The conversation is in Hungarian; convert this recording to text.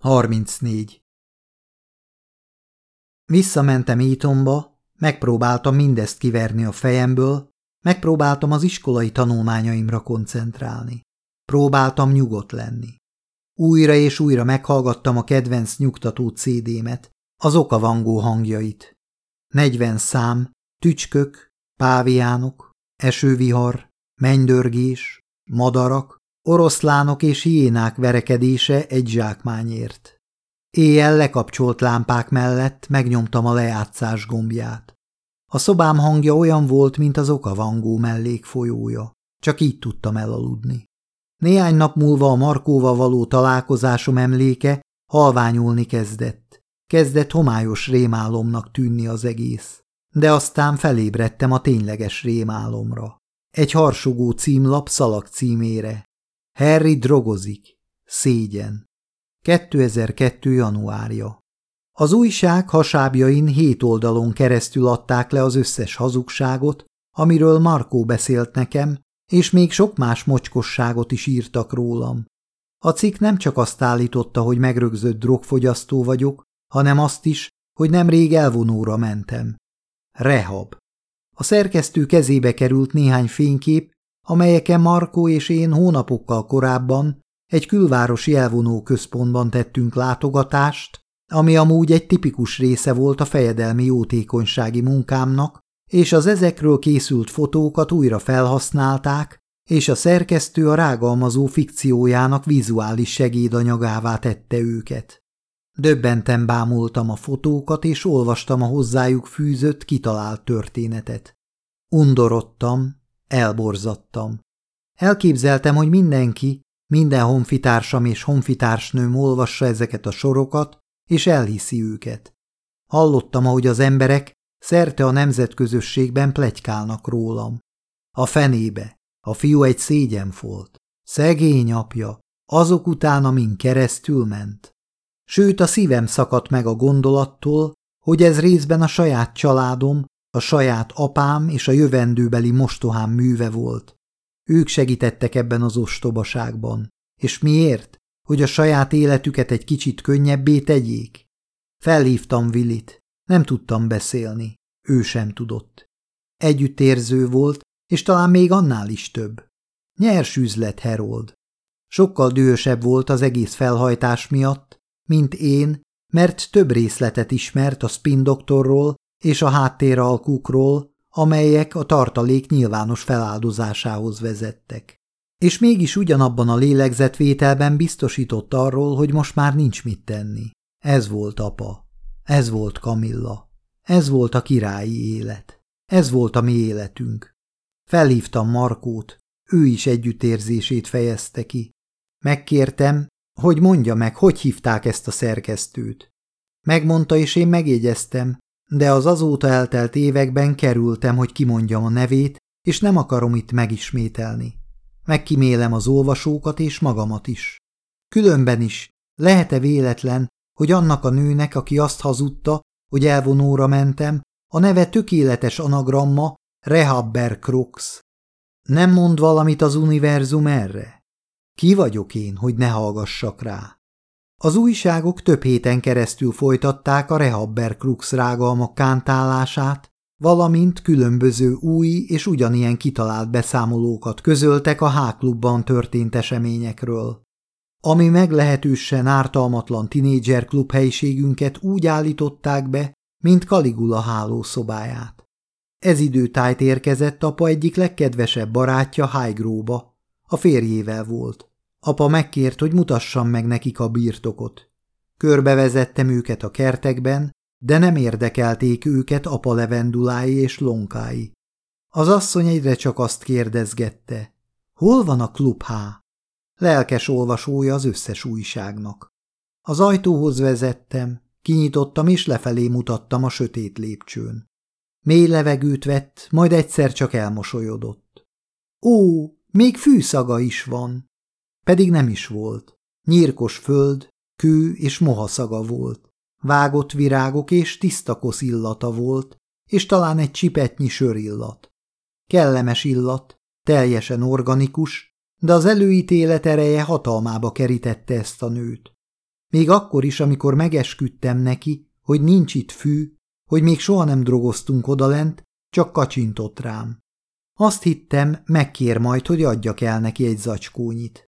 34. Visszamentem Etonba, megpróbáltam mindezt kiverni a fejemből, megpróbáltam az iskolai tanulmányaimra koncentrálni. Próbáltam nyugodt lenni. Újra és újra meghallgattam a kedvenc nyugtató CD-met, az okavangó hangjait. 40 szám, tücskök, páviánok, esővihar, mennydörgés, madarak, oroszlánok és hiénák verekedése egy zsákmányért. Éjjel lekapcsolt lámpák mellett megnyomtam a lejátszás gombját. A szobám hangja olyan volt, mint az okavangó mellék folyója. Csak így tudtam elaludni. Néhány nap múlva a Markóval való találkozásom emléke halványulni kezdett. Kezdett homályos rémálomnak tűnni az egész. De aztán felébredtem a tényleges rémálomra. Egy harsogó címlap szalag címére. Harry drogozik. Szégyen. 2002. januárja. Az újság hasábjain hét oldalon keresztül adták le az összes hazugságot, amiről Markó beszélt nekem, és még sok más mocskosságot is írtak rólam. A cikk nem csak azt állította, hogy megrögzött drogfogyasztó vagyok, hanem azt is, hogy nemrég elvonóra mentem. Rehab. A szerkesztő kezébe került néhány fénykép, amelyeken Markó és én hónapokkal korábban egy külvárosi elvonó központban tettünk látogatást, ami amúgy egy tipikus része volt a fejedelmi jótékonysági munkámnak, és az ezekről készült fotókat újra felhasználták, és a szerkesztő a rágalmazó fikciójának vizuális segédanyagává tette őket. Döbbenten bámultam a fotókat, és olvastam a hozzájuk fűzött, kitalált történetet. Undorodtam, elborzattam. Elképzeltem, hogy mindenki, minden honfitársam és honfitársnőm olvassa ezeket a sorokat, és elhiszi őket. Hallottam, ahogy az emberek szerte a nemzetközösségben plegykálnak rólam. A fenébe, a fiú egy szégyen volt. Szegény apja, azok után, amin keresztül ment. Sőt, a szívem szakadt meg a gondolattól, hogy ez részben a saját családom, a saját apám és a jövendőbeli mostohám műve volt. Ők segítettek ebben az ostobaságban. És miért? Hogy a saját életüket egy kicsit könnyebbé tegyék? Felhívtam Willit. Nem tudtam beszélni. Ő sem tudott. Együttérző volt, és talán még annál is több. Nyers üzlet, Herold. Sokkal dühösebb volt az egész felhajtás miatt, mint én, mert több részletet ismert a spin doktorról és a háttéralkukról, amelyek a tartalék nyilvános feláldozásához vezettek. És mégis ugyanabban a lélegzetvételben biztosított arról, hogy most már nincs mit tenni. Ez volt apa. Ez volt Kamilla. Ez volt a királyi élet. Ez volt a mi életünk. Felhívtam Markót, ő is együttérzését fejezte ki. Megkértem, hogy mondja meg, hogy hívták ezt a szerkesztőt. Megmondta, és én megjegyeztem, de az azóta eltelt években kerültem, hogy kimondjam a nevét, és nem akarom itt megismételni. Megkimélem az olvasókat és magamat is. Különben is, lehet-e véletlen, hogy annak a nőnek, aki azt hazudta, hogy elvonóra mentem, a neve tökéletes anagramma Rehabber Crux. Nem mond valamit az univerzum erre? Ki vagyok én, hogy ne hallgassak rá? Az újságok több héten keresztül folytatták a Rehabber Crux rágalmak kántálását, valamint különböző új és ugyanilyen kitalált beszámolókat közöltek a H-klubban történt eseményekről. Ami meglehetősen ártalmatlan tinédzser klub úgy állították be, mint Kaligula hálószobáját. Ez időtájt érkezett apa egyik legkedvesebb barátja Highgrove-ba, a férjével volt. Apa megkért, hogy mutassam meg nekik a birtokot. Körbevezettem őket a kertekben, de nem érdekelték őket apa levendulái és lonkái. Az asszony egyre csak azt kérdezgette, hol van a klub H? Lelkes olvasója az összes újságnak. Az ajtóhoz vezettem, kinyitottam és lefelé mutattam a sötét lépcsőn. Mély levegőt vett, majd egyszer csak elmosolyodott. Ó, még fűszaga is van. Pedig nem is volt. Nyírkos föld, kő és mohaszaga volt. Vágott virágok és tiszta kosz illata volt, és talán egy csipetnyi sörillat. Kellemes illat, teljesen organikus, de az előítélet ereje hatalmába kerítette ezt a nőt. Még akkor is, amikor megesküdtem neki, hogy nincs itt fű, hogy még soha nem drogoztunk odalent, csak kacsintott rám. Azt hittem, megkér majd, hogy adjak el neki egy zacskónyit.